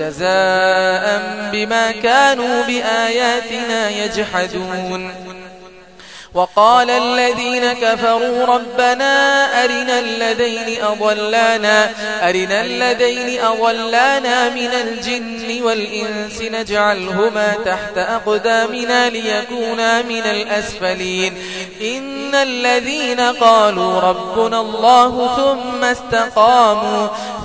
جزاء بما كانوا بآياتنا يجحدون. وقال الذين كفروا ربنا أرنا الذين أضلانا, أرنا الذين أضلانا من الجن والإنس نجعلهما تحت أقدامنا ليكونا من الأسفلين. إن الذين قالوا ربنا الله ثم استقاموا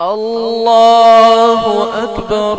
الله أكبر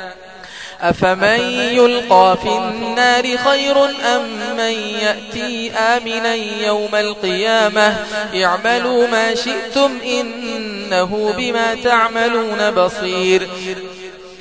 أفمن يلقى في النار خير أم من يأتي آمنا يوم القيامة اعملوا ما شئتم إنه بما تعملون بصير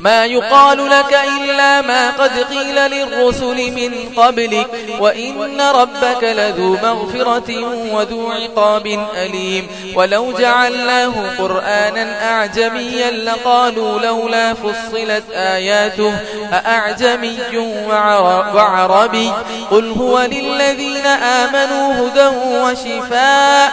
ما يقال لك إلا ما قد قيل للرسل من قبلك وإن ربك لذو مغفرة وذو عقاب أليم. ولو جعلناه قرآنا أعجميا لقالوا لولا فصلت آياته أأعجمي وعربي. قل هو للذين آمنوا هدى وشفاء.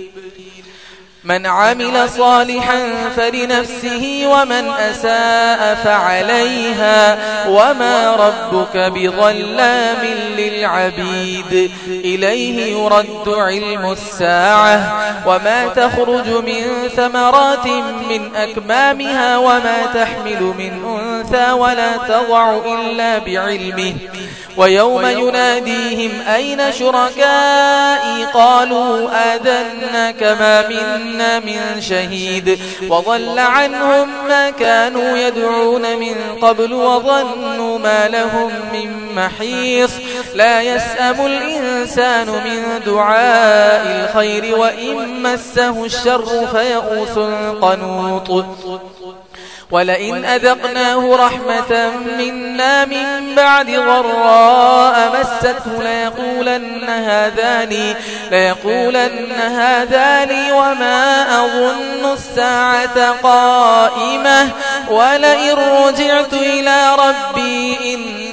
من عمل صالحا فلنفسه ومن أساء فعليها وما ربك بظلام للعبيد. إليه يرد علم الساعة وما تخرج من ثمرات من أكمامها وما تحمل من أنثى ولا تضع إلا بعلمه. ويوم يناديهم أين شركائي؟ قالوا آذنا كما منا كنا من شهيد وظل عنهم ما كانوا يدعون من قبل وظنوا ما لهم من محيص لا يسأم الإنسان من دعاء الخير وإن مسه الشر فيأوس قنوط ولئن أذقناه رحمة منا من بعد غراء مسته ليقولن هذاني ليقولن هذاني وما أظن الساعة قائمة ولئن رجعت إلى ربي إن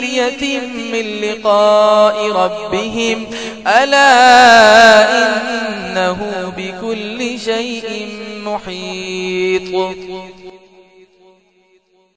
مرية من لقاء ربهم. ألا إنه بكل شيء محيط.